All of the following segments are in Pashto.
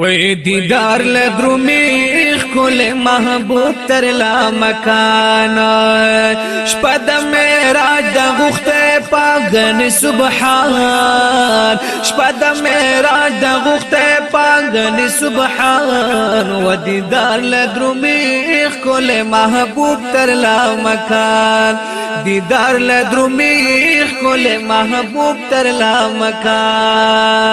وې دیدار له درومې خل محبوب تر لا مکان شپه د معراج د غخته پاګن سبحان شپه د معراج د غخته پاګن سبحان و دیدار له درومې خل محبوب تر لا مکان دیدار له درومې خل محبوب تر لا مکان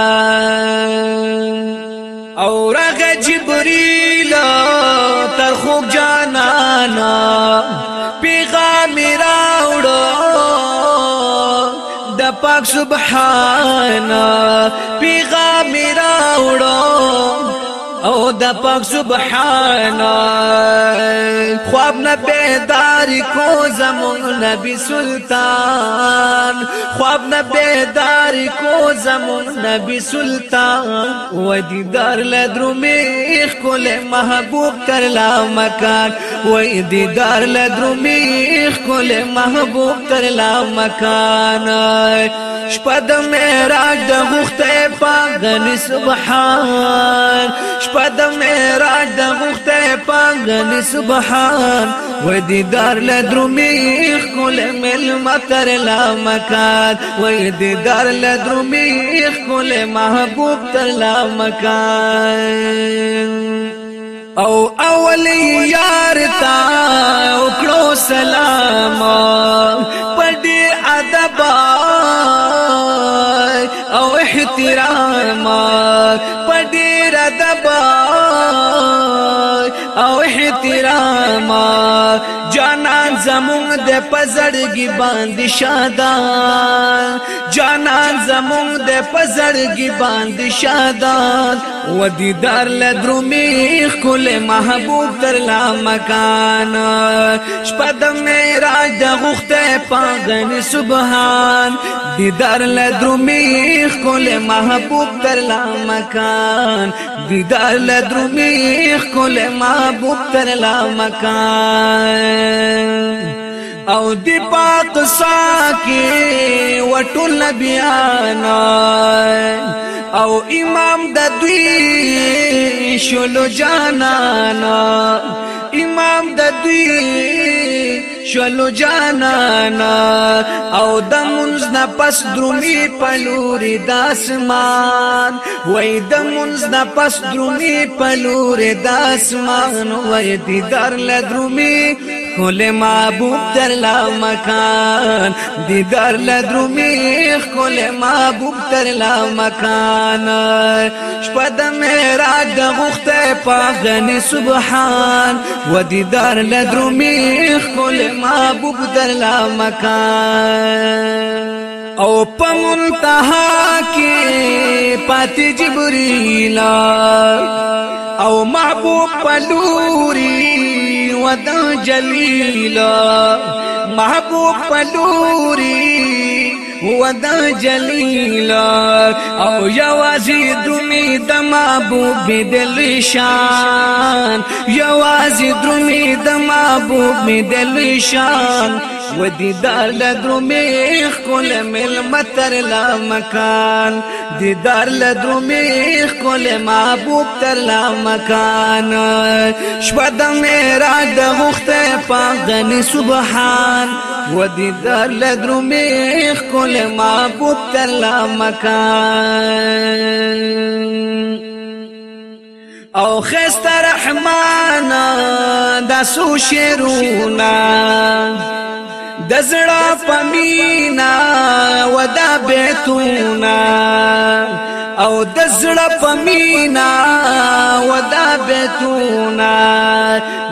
پاک سبحان پیغام را وړو او د پاک سبحان خواب نه بیدار کو زمون نبی سلطان خواب نه بیدار کو زمون نبی سلطان و دیدار لدرو میخ کول محبوب کرلا مکان و دیدار لدرو میخ کول محبوب کرلا مکان شپه د معراج د غوخته پاک غني سبحان شپه د معراج د غوخته پاک غني سبحان و دیدار له درومي خل مل متر لا مکان و دیدار له درومي خل محبوب تر لا مکان او اول یار تا وکړو سلام پدې ادب احترام پډیر دبا او احترام جانان زمون د پزړګي باندې شادا جانان زمون د پزړګي باندې شادا و دیدار لدرومی خل محبوب تر لا مکان شپدم میراج د غخته پاغن سبحان دیدار لدرومی خل محبوب تر لا مکان دیدار لدرومی خل محبوب تر لا مکان او دی پاک ساکی وټول بیان او امام د دوی شلو جانانا امام د دوی شلو جانانا او د منز نه پس درومي پلوري د اسمان وای د منز نه پس درومي پلوري د اسمان وای دیدار له درومي خل معبود در لا مکان دیدار لدرومی خل معبود در لا مکان شپه د معراج د غخته پاغنی سبحان و دیدار لدرومی خل معبود در لا مکان او په منتها کې پات جبريل او محبوب پلوري ودا جلیلا محبوب پلوري ودا جلیلا او یوازی درمی د محبوب دل شان یوازی درمی د محبوب دل شان و دیدار لدرو میخ کول مل متر لا مکان دیدار لدرو میخ کول محبوب تر لا مکان شپه د میرا د غخته پاغنی سبحان و دیدار لدرو میخ کول محبوب تر لا مکان او خست رحمان دا سو شیرونا د زړه پمینا ودا بیتونا او د زړه پمینا ودا بیتونا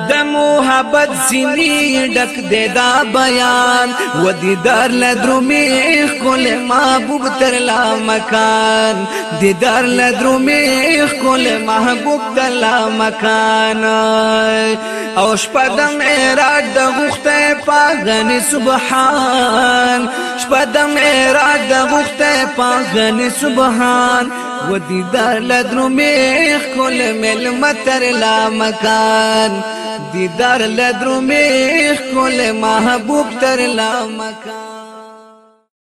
د مور محبت سینی ډک دې دا بیان و دې دار لدرمې خل محبوب تر لا مکان دې دار لدرمې خل محبوب تر لا مکان او شپدم معراج د غخته پاغن سبحان شپدم معراج د غخته پاغن سبحان و دیدار لدرو میخ کل مل متر لا مکان دیدار لدرومې خل محبوب تر لا مکان